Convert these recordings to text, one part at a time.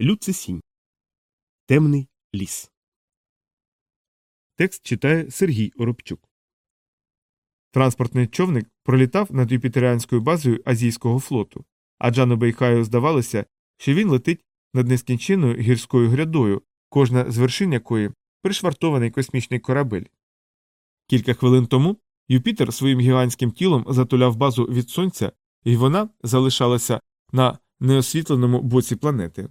Люцисінь. Темний ліс. Текст читає Сергій Оробчук. Транспортний човник пролітав над юпітеріанською базою азійського флоту, а Джану Бейхаю здавалося, що він летить над нескінченною гірською грядою, кожна з вершин якої пришвартований космічний корабель. Кілька хвилин тому Юпітер своїм гігантським тілом затуляв базу від сонця, і вона залишалася на неосвітленому боці планети.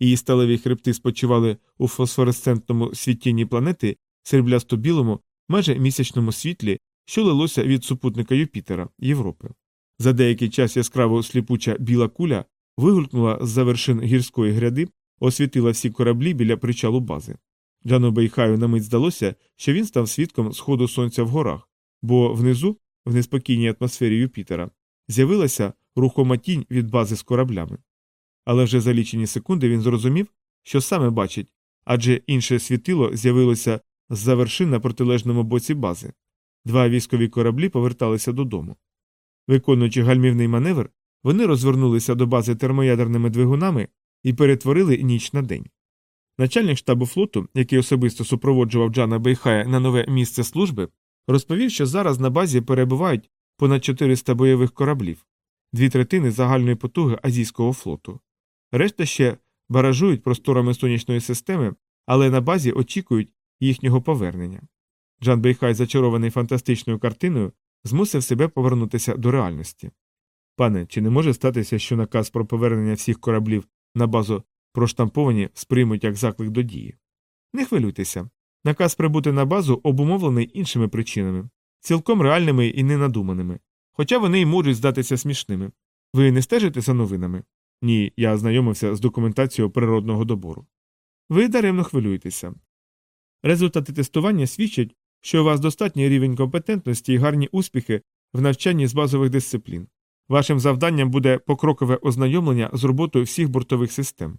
Її сталеві хребти спочивали у фосфоресцентному світінні планети сріблясто білому, майже місячному світлі, що лилося від супутника Юпітера Європи. За деякий час яскраво сліпуча біла куля вигулькнула з за вершин гірської гряди, освітила всі кораблі біля причалу бази. Джану Бейхаю на мить здалося, що він став свідком сходу сонця в горах, бо внизу, в неспокійній атмосфері Юпітера, з'явилася рухома тінь від бази з кораблями. Але вже за лічені секунди він зрозумів, що саме бачить, адже інше світило з'явилося з за вершин на протилежному боці бази. Два військові кораблі поверталися додому. Виконуючи гальмівний маневр, вони розвернулися до бази термоядерними двигунами і перетворили ніч на день. Начальник штабу флоту, який особисто супроводжував Джана Бейхая на нове місце служби, розповів, що зараз на базі перебувають понад 400 бойових кораблів, дві третини загальної потуги азійського флоту. Решта ще баражують просторами сонячної системи, але на базі очікують їхнього повернення. Джан Бейхай, зачарований фантастичною картиною, змусив себе повернутися до реальності. Пане, чи не може статися, що наказ про повернення всіх кораблів на базу проштамповані сприймуть як заклик до дії? Не хвилюйтеся. Наказ прибути на базу обумовлений іншими причинами, цілком реальними і ненадуманими, хоча вони й можуть здатися смішними. Ви не стежите за новинами? Ні, я ознайомився з документацією природного добору. Ви даремно хвилюєтеся. Результати тестування свідчать, що у вас достатній рівень компетентності і гарні успіхи в навчанні з базових дисциплін. Вашим завданням буде покрокове ознайомлення з роботою всіх бортових систем.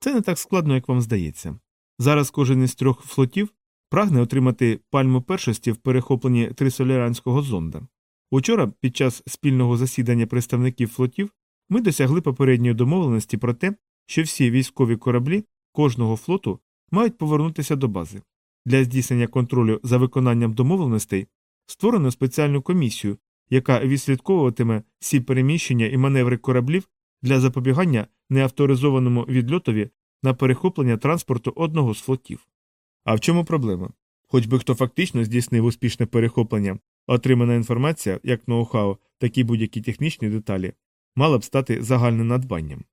Це не так складно, як вам здається. Зараз кожен із трьох флотів прагне отримати пальму першості в перехопленні трисоліранського зонда. Учора, під час спільного засідання представників флотів, ми досягли попередньої домовленості про те, що всі військові кораблі кожного флоту мають повернутися до бази. Для здійснення контролю за виконанням домовленостей створено спеціальну комісію, яка відслідковуватиме всі переміщення і маневри кораблів для запобігання неавторизованому відльотові на перехоплення транспорту одного з флотів. А в чому проблема? Хоч би хто фактично здійснив успішне перехоплення, отримана інформація, як ноу-хау, так і будь-які технічні деталі, мала б стати загальним надбанням.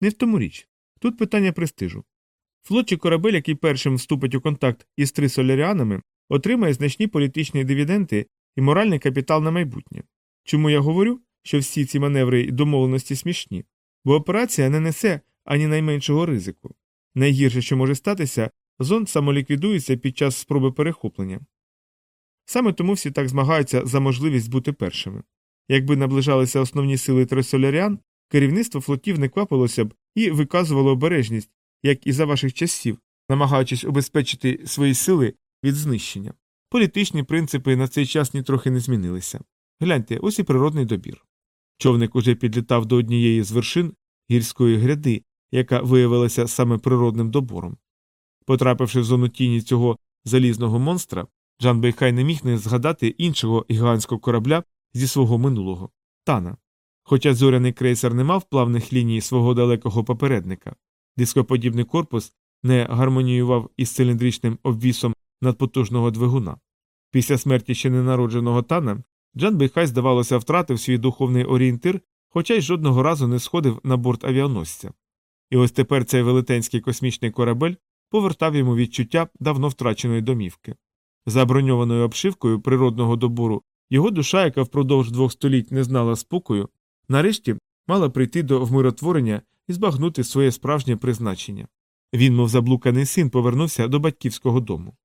Не в тому річ. Тут питання престижу. Флот чи корабель, який першим вступить у контакт із трисоляріанами, отримає значні політичні дивіденти і моральний капітал на майбутнє. Чому я говорю, що всі ці маневри і домовленості смішні? Бо операція не несе ані найменшого ризику. Найгірше, що може статися, зонд самоліквідується під час спроби перехоплення. Саме тому всі так змагаються за можливість бути першими. Якби наближалися основні сили трисоляріан, керівництво флотів не квапилося б і виказувало обережність, як і за ваших часів, намагаючись убезпечити свої сили від знищення. Політичні принципи на цей час нітрохи не змінилися. Гляньте, ось і природний добір. Човник уже підлітав до однієї з вершин гірської гряди, яка виявилася саме природним добором. Потрапивши в зону тіні цього залізного монстра, Джан Бейхай не міг не згадати іншого гігантського корабля зі свого минулого тана. Хоча зоряний крейсер не мав плавних ліній свого далекого попередника, дископодібний корпус не гармоніював із циліндричним обвісом надпотужного двигуна. Після смерті ще ненародженого тана Джан Бейхай, здавалося, втратив свій духовний орієнтир, хоча й жодного разу не сходив на борт авіаносця. І ось тепер цей велетенський космічний корабель повертав йому відчуття давно втраченої домівки. За броньованою обшивкою природного добору його душа, яка впродовж двох століть не знала спокою, нарешті мала прийти до вмиротворення і збагнути своє справжнє призначення. Він, мов заблуканий син, повернувся до батьківського дому.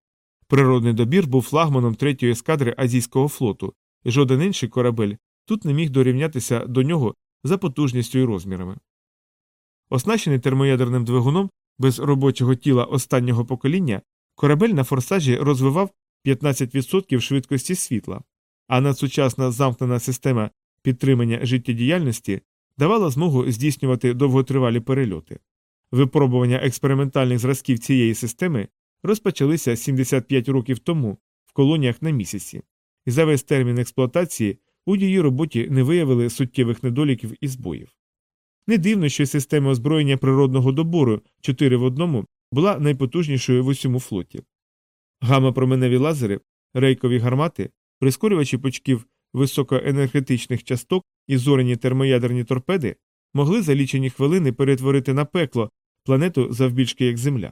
Природний добір був флагманом третьої ескадри азійського флоту, і жоден інший корабель тут не міг дорівнятися до нього за потужністю і розмірами. Оснащений термоядерним двигуном без робочого тіла останнього покоління, корабель на форсажі розвивав 15% швидкості світла, а надсучасна замкнена система підтримання життєдіяльності давала змогу здійснювати довготривалі перельоти. Випробування експериментальних зразків цієї системи розпочалися 75 років тому в колоніях на місяці, і за весь термін експлуатації у її роботі не виявили суттєвих недоліків і збоїв. Не дивно, що система озброєння природного добору 4 в одному була найпотужнішою в усьому флоті. Гамма-променеві лазери, рейкові гармати, прискорювачі пучків високоенергетичних часток і зорені термоядерні торпеди могли за лічені хвилини перетворити на пекло планету завбільшки як Земля.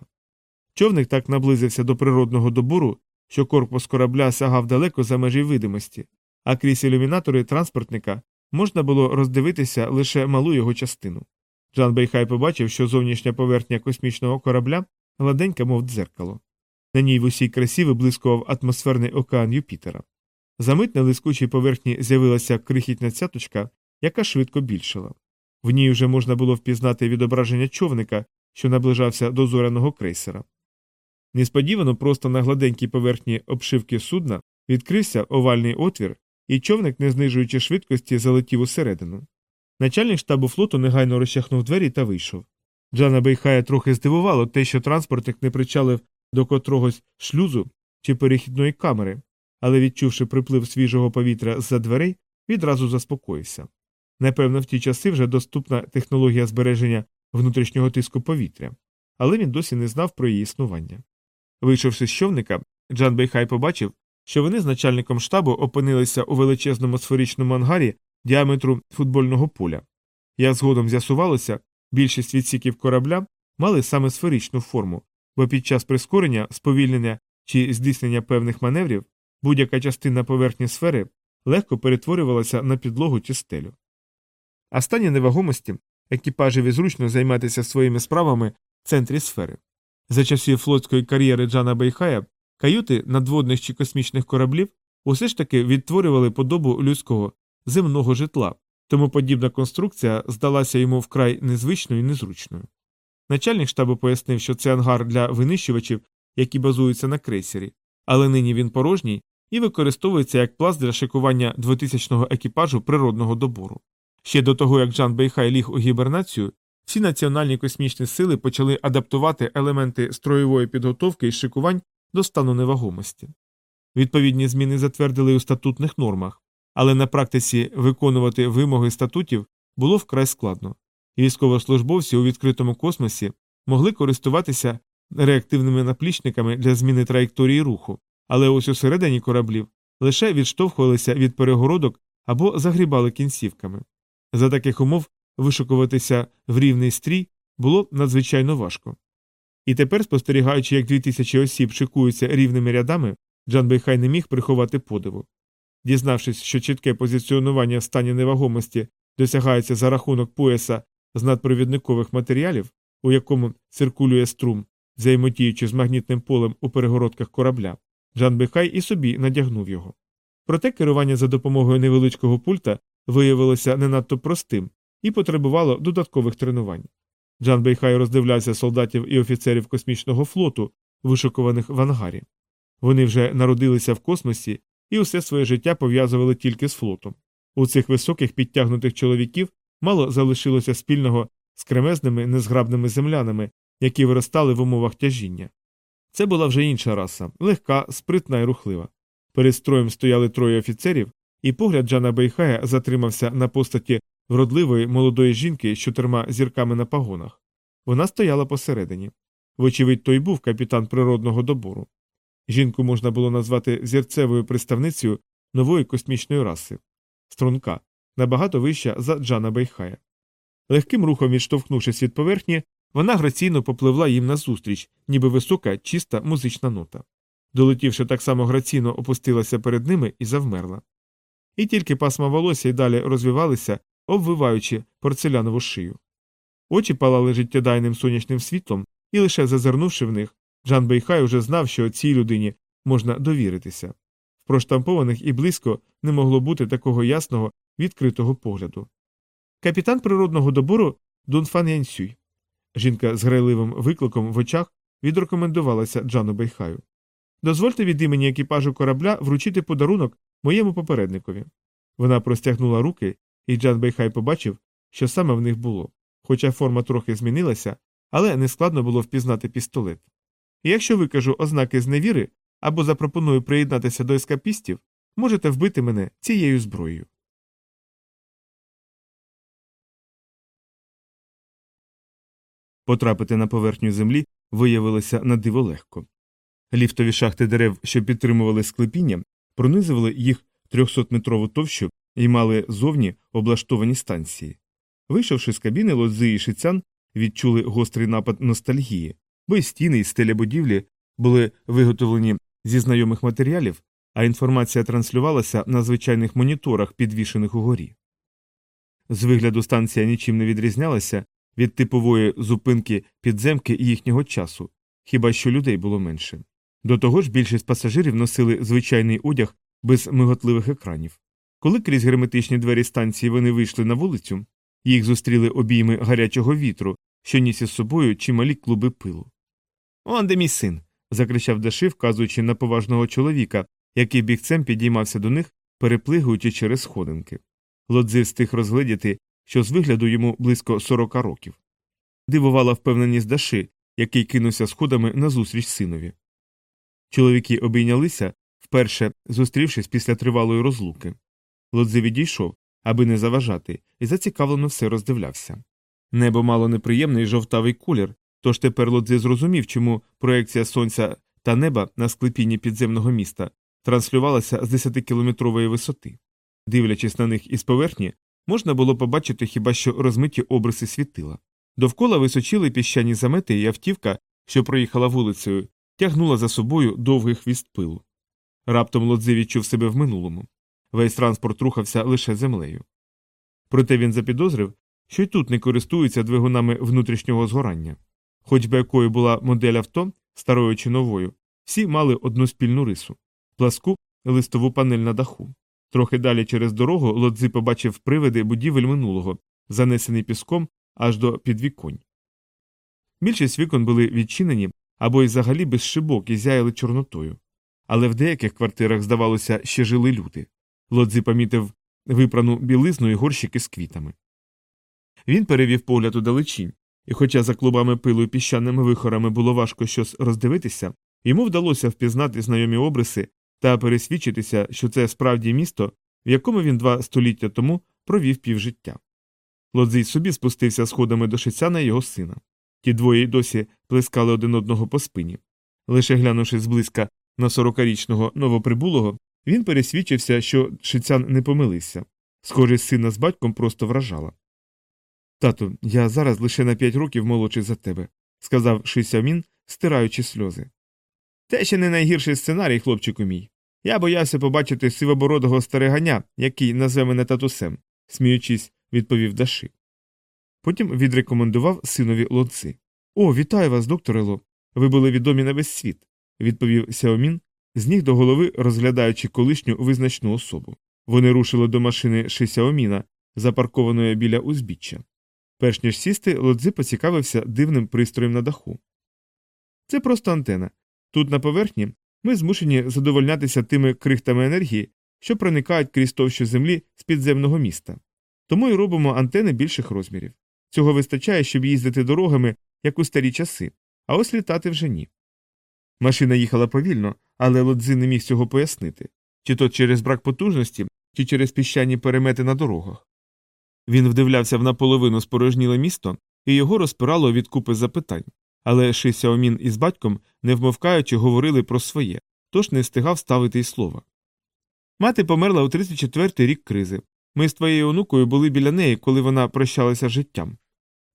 Човник так наблизився до природного добору, що корпус корабля сягав далеко за межі видимості, а крізь ілюмінатори транспортника можна було роздивитися лише малу його частину. Джан Бейхай побачив, що зовнішня поверхня космічного корабля гладенька, мов дзеркало. На ній в усій красі виблискував атмосферний океан Юпітера. Замить на лискучій поверхні з'явилася крихітна цяточка, яка швидко більшала. В ній вже можна було впізнати відображення човника, що наближався до зоряного крейсера. Несподівано просто на гладенькій поверхні обшивки судна відкрився овальний отвір, і човник, не знижуючи швидкості, залетів усередину. Начальник штабу флоту негайно розчахнув двері та вийшов. Джана Бейхая трохи здивувало те, що транспортник не причалив до котрогось шлюзу чи перехідної камери, але, відчувши приплив свіжого повітря з-за дверей, відразу заспокоївся. Напевно, в ті часи вже доступна технологія збереження внутрішнього тиску повітря, але він досі не знав про її існування. Вийшовши з човника, Джан Бейхай побачив, що вони з начальником штабу опинилися у величезному сферичному ангарі діаметру футбольного поля. Як згодом з'ясувалося, більшість відсіків корабля мали саме сферичну форму, бо під час прискорення, сповільнення чи здійснення певних маневрів будь-яка частина поверхні сфери легко перетворювалася на підлогу чи стелю. А стані невагомості екіпажеві зручно займатися своїми справами в центрі сфери. За часів флотської кар'єри Джана Бейхая каюти надводних чи космічних кораблів усе ж таки відтворювали подобу людського земного житла, тому подібна конструкція здалася йому вкрай незвичною і незручною. Начальник штабу пояснив, що це ангар для винищувачів, які базуються на крейсері, але нині він порожній і використовується як пласт для шикування 2000-го екіпажу природного добору. Ще до того, як Джан Бейхай ліг у гібернацію, всі національні космічні сили почали адаптувати елементи строєвої підготовки і шикувань до стану невагомості. Відповідні зміни затвердили у статутних нормах, але на практиці виконувати вимоги статутів було вкрай складно. Військовослужбовці у відкритому космосі могли користуватися реактивними наплічниками для зміни траєкторії руху, але ось усередині кораблів лише відштовхувалися від перегородок або загрібали кінцівками. За таких умов вишукуватися в рівний стрій було надзвичайно важко. І тепер, спостерігаючи, як дві тисячі осіб шикуються рівними рядами, Джан Бейхай не міг приховати подиву. Дізнавшись, що чітке позиціонування в стані невагомості досягається за рахунок пояса з надпровідникових матеріалів, у якому циркулює струм, взаємотіючи з магнітним полем у перегородках корабля, Джан Бейхай і собі надягнув його. Проте керування за допомогою невеличкого пульта виявилося не надто простим і потребувало додаткових тренувань. Джан Бейхай роздивлявся солдатів і офіцерів космічного флоту, вишукуваних в ангарі. Вони вже народилися в космосі і усе своє життя пов'язували тільки з флотом. У цих високих підтягнутих чоловіків мало залишилося спільного з кремезними незграбними землянами, які виростали в умовах тяжіння. Це була вже інша раса, легка, спритна і рухлива. Перед строєм стояли троє офіцерів, і погляд Джана Бейхая затримався на постаті вродливої молодої жінки з чотирма зірками на пагонах. Вона стояла посередині. Вочевидь, той був капітан природного добору. Жінку можна було назвати зірцевою представницею нової космічної раси струнка, набагато вища за Джана Бейхая. Легким рухом відштовхнувшись від поверхні, вона граційно попливла їм назустріч, ніби висока, чиста музична нота. Долетівши так само граційно, опустилася перед ними і завмерла. І тільки пасма волосся й далі розвивалися, обвиваючи порцелянову шию. Очі палали життєдайним сонячним світлом, і лише зазирнувши в них, Жан Бейхай уже знав, що цій людині можна довіритися. В проштампованих і близько не могло бути такого ясного, відкритого погляду. Капітан природного добору Дунфан Янсюй. Жінка з грайливим викликом в очах відрекомендувалася Джану Бейхаю. Дозвольте від імені екіпажу корабля вручити подарунок моєму попередникові. Вона простягнула руки, і Джан Бейхай побачив, що саме в них було, хоча форма трохи змінилася, але нескладно було впізнати пістолет. Якщо викажу ознаки зневіри або запропоную приєднатися до ескапістів, можете вбити мене цією зброєю. Потрапити на поверхню землі виявилося на диво легко. Ліфтові шахти дерев, що підтримували склепіння, пронизували їх 300-метрову товщу і мали зовні облаштовані станції. Вийшовши з кабіни, лодзи і шицян відчули гострий напад ностальгії, бо й стіни і стеля будівлі були виготовлені зі знайомих матеріалів, а інформація транслювалася на звичайних моніторах, підвішених угорі. З вигляду станція нічим не відрізнялася від типової зупинки підземки їхнього часу, хіба що людей було менше. До того ж, більшість пасажирів носили звичайний одяг без миготливих екранів. Коли крізь герметичні двері станції вони вийшли на вулицю, їх зустріли обійми гарячого вітру, що ніс із собою чималі клуби пилу. Он де мій син. закричав Даши, вказуючи на поважного чоловіка, який бігцем підіймався до них, переплигуючи через сходинки. Лодзи встиг розгледіти, що з вигляду йому близько сорока років. Дивувала впевненість Даши, який кинувся сходами назустріч синові. Чоловіки обійнялися, вперше зустрівшись після тривалої розлуки. Лодзи відійшов, аби не заважати, і зацікавлено все роздивлявся. Небо мало неприємний жовтавий колір, тож тепер Лодзи зрозумів, чому проекція сонця та неба на склепінні підземного міста транслювалася з 10-кілометрової висоти. Дивлячись на них із поверхні, можна було побачити хіба що розмиті обриси світила. Довкола височили піщані замети і автівка, що проїхала вулицею, тягнула за собою довгий хвіст пилу. Раптом Лодзи відчув себе в минулому. Весь транспорт рухався лише землею. Проте він запідозрив, що й тут не користуються двигунами внутрішнього згорання. Хоч би якою була модель авто, старою чи новою, всі мали одну спільну рису пласку листову панель на даху. Трохи далі через дорогу лодзи побачив привиди будівель минулого, занесений піском аж до підвіконь. Більшість вікон були відчинені або й взагалі без шибок і зяяли чорнотою. Але в деяких квартирах, здавалося, ще жили люди. Лодзи помітив випрану білизну і горщики з квітами. Він перевів погляд у далечінь, і, хоча за клубами пилу і піщаними вихорами було важко щось роздивитися, йому вдалося впізнати знайомі обриси та пересвідчитися, що це справді місто, в якому він два століття тому провів півжиття. Лодзий собі спустився сходами до шицяна його сина. Ті двоє й досі плескали один одного по спині. Лише глянувши зблизька на сорокарічного новоприбулого, він пересвідчився, що шицян не помилився. Схожість сина з батьком просто вражала. Тату, я зараз лише на п'ять років молодший за тебе, сказав Шисямін, стираючи сльози. Те ще не найгірший сценарій, хлопчику мій. Я боявся побачити сивобородого стариганя, який назве мене татусем, сміючись, відповів Даши. Потім відрекомендував синові лодци. О, вітаю вас, докторе Ло. Ви були відомі на весь світ, відповів Сяомін, з ніг до голови розглядаючи колишню визначну особу. Вони рушили до машини Ши Сяоміна, запаркованої біля узбіччя. Перш ніж сісти, лодзи поцікавився дивним пристроєм на даху. Це просто антена. Тут на поверхні ми змушені задовольнятися тими крихтами енергії, що проникають крізь товщу землі з підземного міста. Тому й робимо антени більших розмірів. Цього вистачає, щоб їздити дорогами, як у старі часи, а ось літати вже ні. Машина їхала повільно, але лодзи не міг цього пояснити чи то через брак потужності, чи через піщані перемети на дорогах. Він вдивлявся в наполовину спорожніле місто, і його розпирало від купи запитань. Але Ши Сяомін із батьком, не вмовкаючи, говорили про своє, тож не встигав ставити й слова. Мати померла у 34-й рік кризи. Ми з твоєю онукою були біля неї, коли вона прощалася з життям.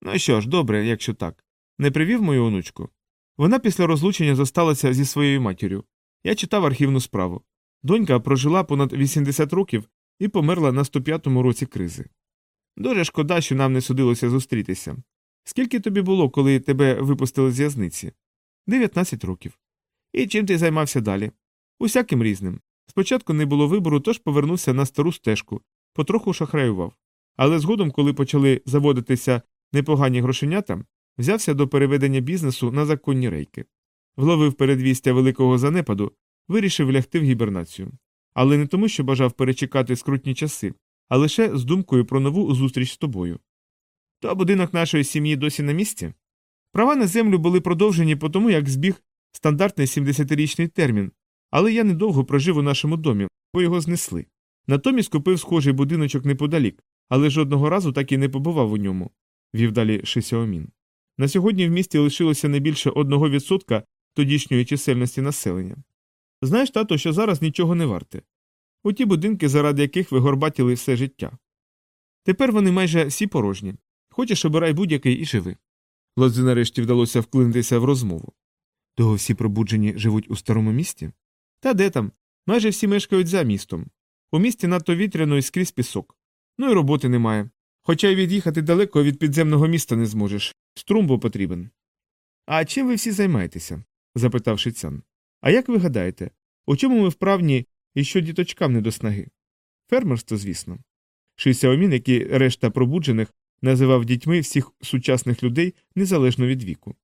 Ну що ж, добре, якщо так. Не привів мою онучку. Вона після розлучення зосталася зі своєю матір'ю. Я читав архівну справу. Донька прожила понад 80 років і померла на 105-му році кризи. Дуже шкода, що нам не судилося зустрітися. Скільки тобі було, коли тебе випустили з в'язниці? Дев'ятнадцять років. І чим ти займався далі? Усяким різним. Спочатку не було вибору, тож повернувся на стару стежку, потроху шахраював. Але згодом, коли почали заводитися непогані грошенята, взявся до переведення бізнесу на законні рейки. Вловив передвістя великого занепаду, вирішив лягти в гібернацію. Але не тому, що бажав перечекати скрутні часи, а лише з думкою про нову зустріч з тобою. То будинок нашої сім'ї досі на місці? Права на землю були продовжені по тому, як збіг стандартний 70-річний термін, але я недовго прожив у нашому домі, бо його знесли. Натомість купив схожий будиночок неподалік, але жодного разу так і не побував у ньому, вів далі Шисяомін. На сьогодні в місті лишилося не більше 1% тодішньої чисельності населення. Знаєш, тато, що зараз нічого не варте. У ті будинки, заради яких ви горбатіли все життя. Тепер вони майже всі порожні. Хочеш обирай будь-який і живи. Лодзі нарешті вдалося вклинитися в розмову. Того всі пробуджені живуть у старому місті? Та де там? Майже всі мешкають за містом. У місті надто вітряно і скрізь пісок. Ну і роботи немає. Хоча й від'їхати далеко від підземного міста не зможеш. Струмбо потрібен. А чим ви всі займаєтеся? запитав Шицян. А як ви гадаєте, у чому ми вправні і що діточкам не до снаги? Фермерство, звісно. Шисяомін, як і решта пробуджених, називав дітьми всіх сучасних людей незалежно від віку.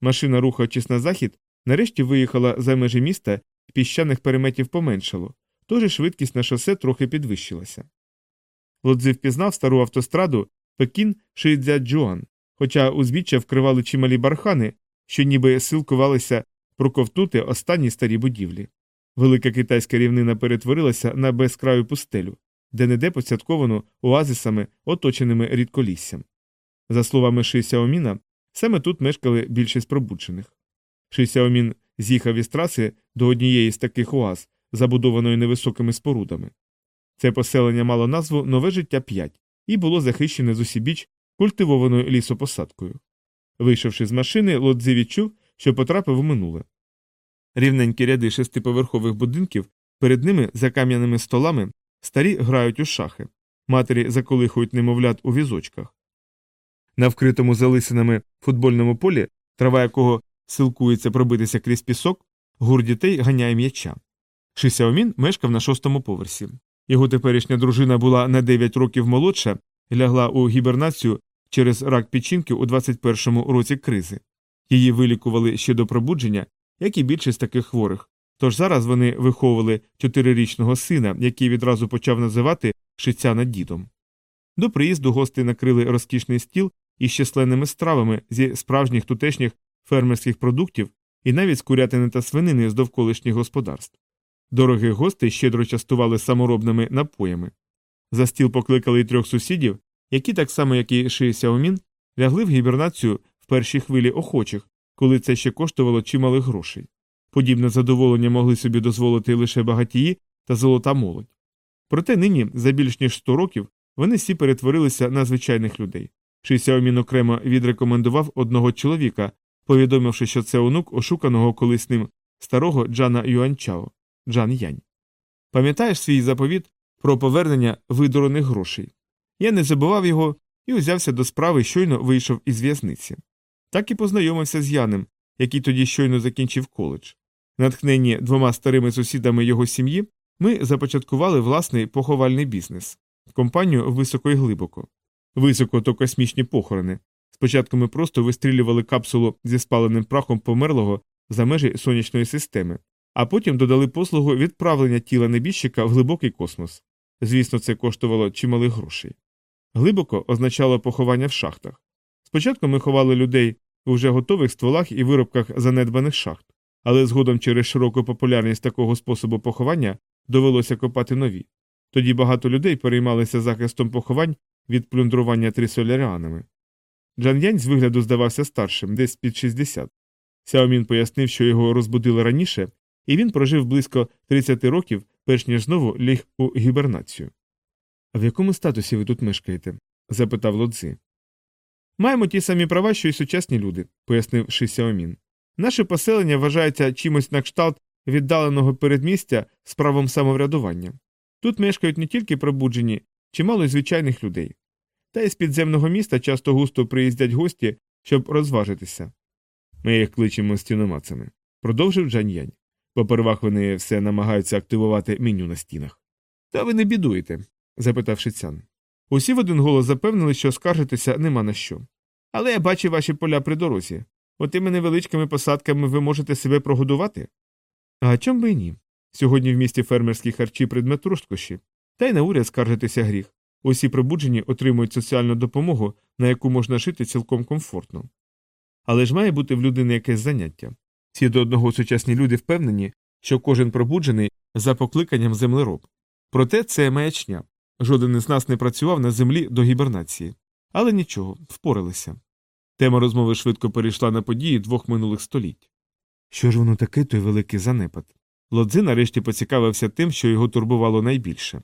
Машина, рухаючись на захід, нарешті виїхала за межі міста піщаних переметів поменшало, тож і швидкість на шосе трохи підвищилася. Лодзи впізнав стару автостраду Пекін Шиїдзя-Джуан, хоча узбіччя вкривали чималі бархани, що ніби силкувалися проковтнути останні старі будівлі. Велика китайська рівнина перетворилася на безкраю пустелю, де неде посвятковано оазисами, оточеними рідколіссям. За словами Ши Сяоміна, саме тут мешкали більшість пробуджених. Ши Сяомін з'їхав із траси до однієї з таких оаз, забудованої невисокими спорудами. Це поселення мало назву Нове життя 5 і було захищене з усібіч культивованою лісопосадкою. Вийшовши з машини, Лодзи відчув, що потрапив у минуле. Рівненькі ряди шестиповерхових будинків, перед ними за кам'яними столами старі грають у шахи, матері заколихують немовлят у візочках. На вкритому залисинами футбольному полі, трава якого силкується пробитися крізь пісок, гур дітей ганяє м'яча. Шисяомін мешкав на шостому поверсі. Його теперішня дружина була на 9 років молодша лягла у гібернацію через рак печінки у 21-му році кризи. Її вилікували ще до пробудження, як і більшість таких хворих. Тож зараз вони виховували чотирирічного сина, який відразу почав називати шиця над дідом. До приїзду гости накрили розкішний стіл із численними стравами зі справжніх тутешніх фермерських продуктів і навіть з курятини та свинини з довколишніх господарств. Дорогих гостей щедро частували саморобними напоями. За стіл покликали й трьох сусідів, які, так само як і Ши Сяомін, лягли в гібернацію в першій хвилі охочих, коли це ще коштувало чималих грошей. Подібне задоволення могли собі дозволити лише багатії та золота молодь. Проте нині, за більш ніж 100 років, вони всі перетворилися на звичайних людей. Ши Сяомін окремо відрекомендував одного чоловіка, повідомивши, що це онук ошуканого колись ним старого Джана Юанчао. Джан Янь. Пам'ятаєш свій заповіт про повернення видурених грошей? Я не забував його і узявся до справи, щойно вийшов із в'язниці. Так і познайомився з Янем, який тоді щойно закінчив коледж. Натхнені двома старими сусідами його сім'ї, ми започаткували власний поховальний бізнес компанію високо і глибоко. Високо то космічні похорони. Спочатку ми просто вистрілювали капсулу зі спаленим прахом померлого за межі сонячної системи, а потім додали послугу відправлення тіла небіжчика в глибокий космос. Звісно, це коштувало чималих грошей. Глибоко означало поховання в шахтах. Спочатку ми ховали людей у вже готових стволах і виробках занедбаних шахт, але згодом через широку популярність такого способу поховання довелося копати нові. Тоді багато людей переймалися захистом поховань від плюндрування трисоляріанами. Джан Янь з вигляду здавався старшим, десь під 60. Сяомін пояснив, що його розбудили раніше, і він прожив близько 30 років, перш ніж знову ліг у гібернацію. А в якому статусі ви тут мешкаєте? запитав Лодзи. Маємо ті самі права, що й сучасні люди, пояснив Ши Сяомін. Наше поселення вважається чимось на кшталт віддаленого передмістя з правом самоврядування. Тут мешкають не тільки пробуджені, чимало й звичайних людей. Та й з підземного міста часто густо приїздять гості, щоб розважитися. Ми їх кличемо стіномацами, продовжив Джаньянь. Попервах вони все намагаються активувати меню на стінах. Та ви не бідуєте? запитав Шицян. Усі в один голос запевнили, що скаржитися нема на що. Але я бачу ваші поля при дорозі. Отими невеличкими посадками ви можете себе прогодувати? А чом би і ні? Сьогодні в місті фермерські харчі предмет розкоші, та й на уряд скаржитися гріх. Усі пробуджені отримують соціальну допомогу, на яку можна жити цілком комфортно. Але ж має бути в людини якесь заняття. Всі до одного сучасні люди впевнені, що кожен пробуджений за покликанням землероб. Проте це маячня. Жоден із нас не працював на землі до гібернації. Але нічого, впоралися. Тема розмови швидко перейшла на події двох минулих століть. Що ж воно таке, той великий занепад? Лодзи нарешті поцікавився тим, що його турбувало найбільше.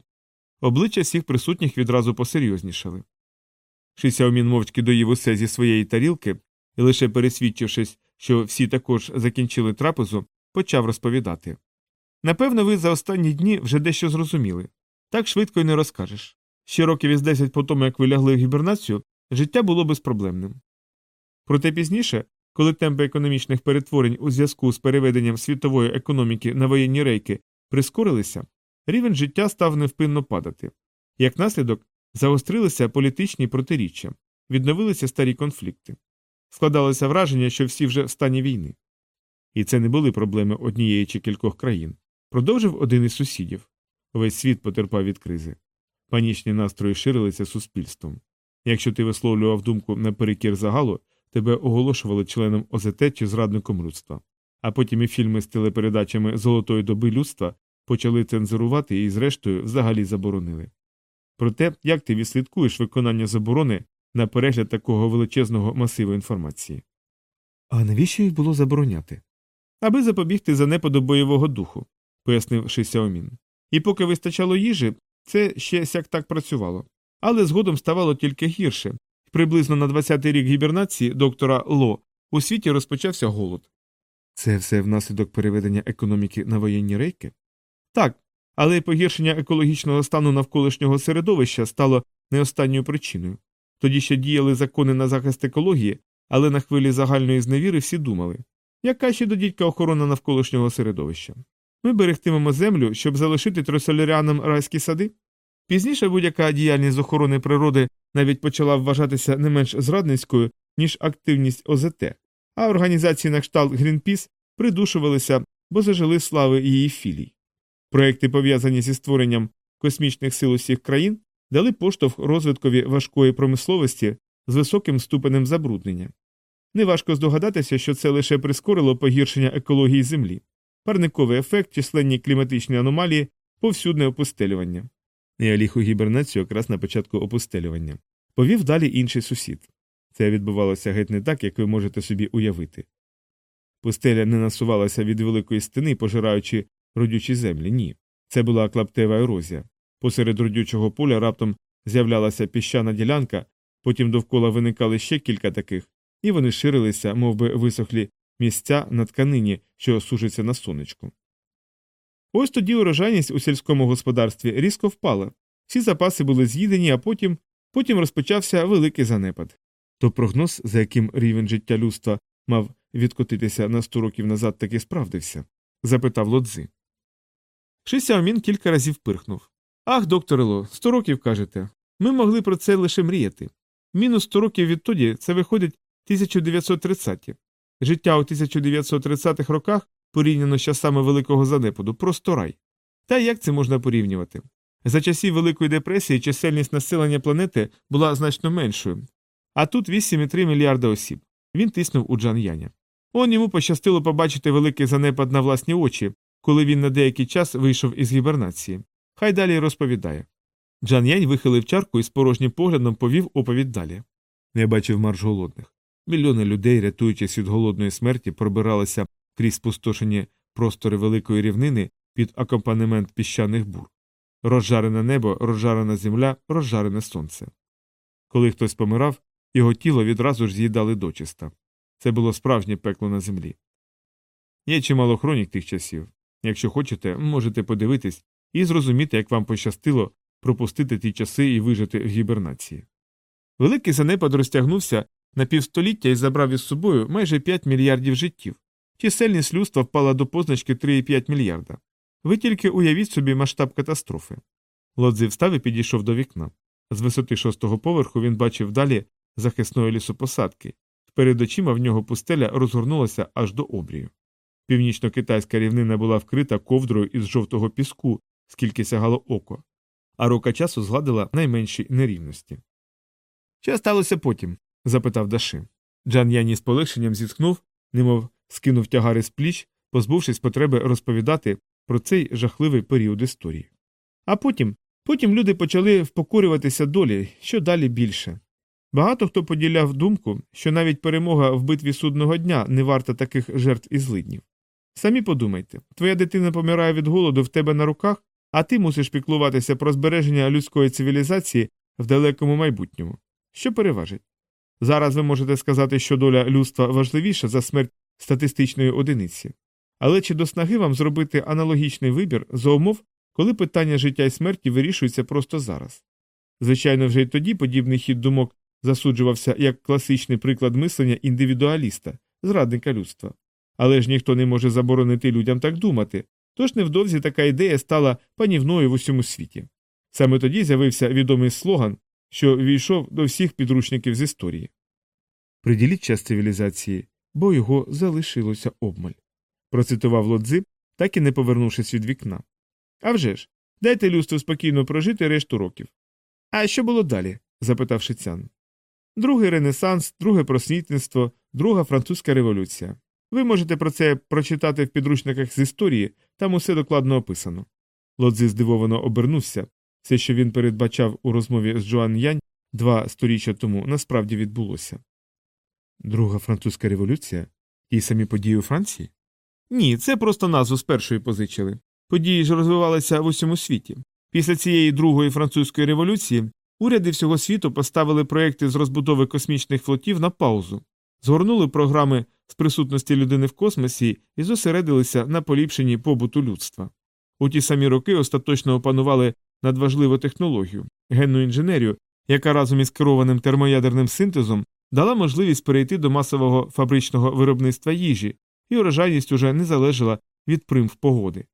Обличчя всіх присутніх відразу посерйознішали. Шисяомін мовчки доїв усе зі своєї тарілки і, лише пересвідчившись, що всі також закінчили трапезу, почав розповідати. Напевно, ви за останні дні вже дещо зрозуміли. Так швидко й не розкажеш. Ще років із десять по тому, як ви лягли в гібернацію, життя було безпроблемним. Проте пізніше, коли темпи економічних перетворень у зв'язку з переведенням світової економіки на воєнні рейки прискорилися, рівень життя став невпинно падати. Як наслідок, загострилися політичні протиріччя, відновилися старі конфлікти. Складалося враження, що всі вже в стані війни. І це не були проблеми однієї чи кількох країн. Продовжив один із сусідів. Весь світ потерпав від кризи. Панічні настрої ширилися суспільством. Якщо ти висловлював думку наперекір загалу, тебе оголошували членом ОЗТ чи зрадником людства. А потім і фільми з телепередачами Золотої доби людства почали цензурувати і, зрештою, взагалі заборонили. Проте, як ти відслідкуєш виконання заборони на перегляд такого величезного масиву інформації? А навіщо їх було забороняти? Аби запобігти занепаду бойового духу, пояснив Шисяомін. І поки вистачало їжі, це ще сяк так працювало. Але згодом ставало тільки гірше. Приблизно на 20-й рік гібернації доктора Ло у світі розпочався голод. Це все внаслідок переведення економіки на воєнні рейки? Так, але погіршення екологічного стану навколишнього середовища стало не останньою причиною. Тоді ще діяли закони на захист екології, але на хвилі загальної зневіри всі думали яка ще до дідька охорона навколишнього середовища? Ми берегтимемо землю, щоб залишити тросолярянам райські сади? Пізніше будь-яка діяльність з охорони природи навіть почала вважатися не менш зрадницькою, ніж активність ОЗТ, а організації на кшталт Грінпіс придушувалися, бо зажили слави її філій. Проекти, пов'язані зі створенням космічних сил усіх країн, дали поштовх розвиткові важкої промисловості з високим ступенем забруднення. Неважко здогадатися, що це лише прискорило погіршення екології Землі, парниковий ефект, численні кліматичні аномалії, повсюдне опустелювання. Ліг гібернацію якраз на початку опустелювання. Повів далі інший сусід. Це відбувалося геть не так, як ви можете собі уявити. Пустеля не насувалася від великої стіни, пожираючи родючі землі, ні. Це була клаптева ерозія. Посеред родючого поля раптом з'являлася піщана ділянка, потім довкола виникали ще кілька таких, і вони ширилися, мов би висохлі місця на тканині, що сушиться на сонечку. Ось тоді урожайність у сільському господарстві різко впала, всі запаси були з'їдені, а потім потім розпочався великий занепад. То прогноз, за яким рівень життя людства мав відкотитися на сто років назад, таки справдився? запитав лодзи. Ши Сяомін кілька разів пирхнув. Ах, докторе Ло, сто років кажете. Ми могли про це лише мріяти. Мінус сто років відтоді це виходить 1930-ті. Життя у 1930-х роках порівняно з часами великого занепаду, просто рай. Та як це можна порівнювати? За часів Великої депресії чисельність населення планети була значно меншою, а тут 8,3 мільярда осіб. Він тиснув у Джан Яня. Он йому пощастило побачити великий занепад на власні очі, коли він на деякий час вийшов із гібернації. Хай далі розповідає. Джан Янь вихилив чарку і з порожнім поглядом повів оповідь далі. Не бачив марш голодних. Мільйони людей, рятуючись від голодної смерті, пробиралися крізь спустошені простори великої рівнини під акомпанемент піщаних бур. Розжарене небо, розжарена земля, розжарене сонце. Коли хтось помирав, його тіло відразу ж з'їдали дочиста. Це було справжнє пекло на землі. Є чимало хронік тих часів. Якщо хочете, можете подивитись і зрозуміти, як вам пощастило пропустити ті часи і вижити в гібернації. Великий занепад розтягнувся на півстоліття і забрав із собою майже 5 мільярдів життів. Чисельність людства впала до позначки 3,5 мільярда. Ви тільки уявіть собі масштаб катастрофи. Лодзи встав і підійшов до вікна. З висоти шостого поверху він бачив далі захисної лісопосадки. Перед очима в нього пустеля розгорнулася аж до обрію. Північно-китайська рівнина була вкрита ковдрою із жовтого піску, скільки сягало око. а рука часу згладила найменші нерівності. Що сталося потім? запитав Даши. Джан Яні з полегшенням зітхнув, немов скинув тягари з пліч, позбувшись потреби розповідати про цей жахливий період історії. А потім, потім люди почали впокорюватися долі, що далі більше. Багато хто поділяв думку, що навіть перемога в битві судного дня не варта таких жертв і злиднів. Самі подумайте, твоя дитина помирає від голоду в тебе на руках, а ти мусиш піклуватися про збереження людської цивілізації в далекому майбутньому. Що переважить? Зараз ви можете сказати, що доля людства важливіша за смерть статистичної одиниці. Але чи до снаги вам зробити аналогічний вибір за умов, коли питання життя і смерті вирішується просто зараз? Звичайно, вже й тоді подібний хід думок засуджувався як класичний приклад мислення індивідуаліста, зрадника людства. Але ж ніхто не може заборонити людям так думати, тож невдовзі така ідея стала панівною в усьому світі. Саме тоді з'явився відомий слоган, що війшов до всіх підручників з історії. Приділіть час цивілізації, бо його залишилося обмаль. Процитував лодзи, так і не повернувшись від вікна. «А вже ж, дайте людству спокійно прожити решту років. А що було далі? запитав Шицян. Другий Ренесанс, друге просвітництво, друга французька революція. Ви можете про це прочитати в підручниках з історії, там усе докладно описано. Лодзи здивовано обернувся. Все, що він передбачав у розмові з Джоан Янь два сторіччя тому, насправді відбулося. Друга французька революція? Ті самі події у Франції? Ні, це просто назву з першої позичили. Події ж розвивалися в усьому світі. Після цієї другої французької революції уряди всього світу поставили проекти з розбудови космічних флотів на паузу, згорнули програми з присутності людини в космосі і зосередилися на поліпшенні побуту людства. У ті самі роки остаточно опанували надважливу технологію генну інженерію, яка разом із керованим термоядерним синтезом дала можливість перейти до масового фабричного виробництва їжі, і урожайність уже не залежала від примв погоди.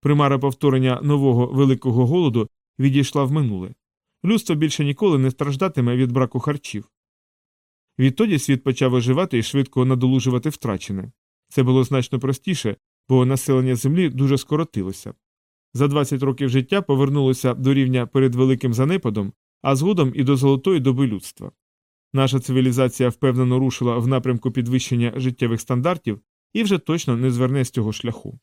Примара повторення нового великого голоду відійшла в минуле. Людство більше ніколи не страждатиме від браку харчів. Відтоді світ почав оживати і швидко надолужувати втрачене. Це було значно простіше, бо населення Землі дуже скоротилося. За 20 років життя повернулося до рівня перед великим занепадом, а згодом і до золотої доби людства. Наша цивілізація впевнено рушила в напрямку підвищення життєвих стандартів і вже точно не зверне з цього шляху.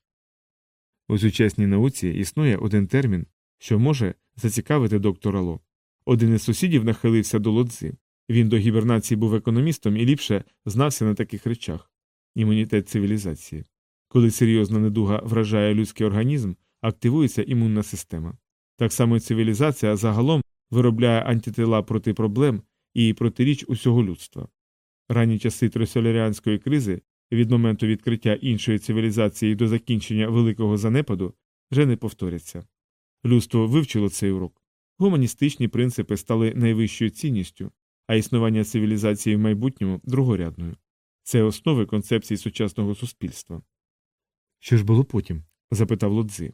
У сучасній науці існує один термін, що може зацікавити доктора Ло. Один із сусідів нахилився до лодзи. Він до гібернації був економістом і ліпше знався на таких речах імунітет цивілізації. Коли серйозна недуга вражає людський організм, активується імунна система. Так само цивілізація загалом виробляє антитила проти проблем і протиріч усього людства. Ранні часи трисоляріанської кризи від моменту відкриття іншої цивілізації до закінчення великого занепаду вже не повторяться. Людство вивчило цей урок. Гуманістичні принципи стали найвищою цінністю, а існування цивілізації в майбутньому другорядною. Це основи концепції сучасного суспільства. Що ж було потім? запитав Лодзи.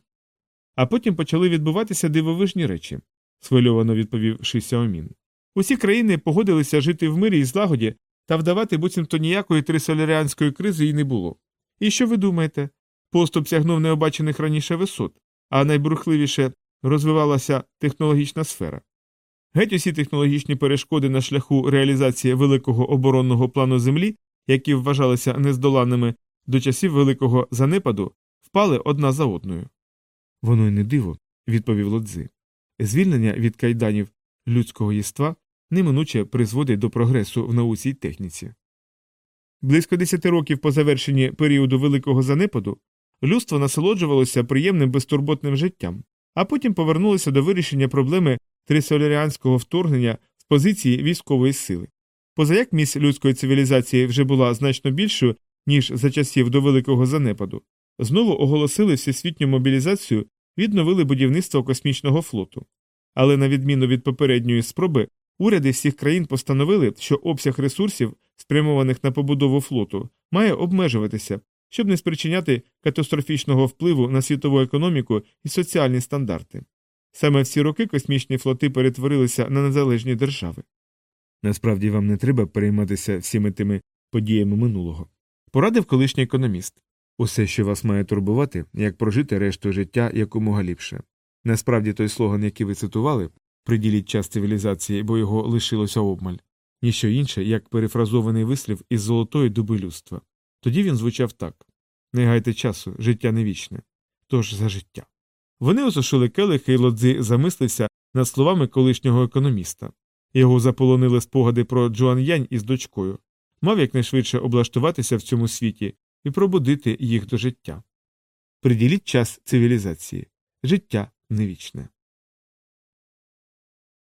А потім почали відбуватися дивовижні речі, схвильовано відповів Ши Сяомін. Усі країни погодилися жити в мирі і злагоді та вдавати, буцімто ніякої трисоляріанської кризи й не було. І що ви думаєте? Поступ сягнув необачених раніше висот, а найбрухливіше розвивалася технологічна сфера. Геть усі технологічні перешкоди на шляху реалізації великого оборонного плану Землі, які вважалися нездоланними до часів великого занепаду, впали одна за одною. Воно й не диво, відповів Лодзи. Звільнення від кайданів людського єства неминуче призводить до прогресу в науці й техніці. Близько десяти років по завершенні періоду великого занепаду людство насолоджувалося приємним безтурботним життям, а потім повернулося до вирішення проблеми трисоляріанського вторгнення з позиції військової сили. Позаяк місць людської цивілізації вже була значно більшою, ніж за часів до великого занепаду, знову оголосили всесвітню мобілізацію, відновили будівництво космічного флоту. Але на відміну від попередньої спроби, уряди всіх країн постановили, що обсяг ресурсів, спрямованих на побудову флоту, має обмежуватися, щоб не спричиняти катастрофічного впливу на світову економіку і соціальні стандарти. Саме в ці роки космічні флоти перетворилися на незалежні держави. Насправді вам не треба перейматися всіми тими подіями минулого. Порадив колишній економіст усе, що вас має турбувати, як прожити решту життя якомога ліпше. Насправді той слоган, який ви цитували, приділіть час цивілізації, бо його лишилося обмаль, ніщо інше, як перефразований вислів із золотої дуби людства. Тоді він звучав так не гайте часу, життя не вічне. Тож за життя. Вони осушили келихи, і лодзи замислився над словами колишнього економіста. Його заполонили спогади про Джоан Янь із дочкою, мав якнайшвидше облаштуватися в цьому світі і пробудити їх до життя. Приділіть час цивілізації. Життя не вічне.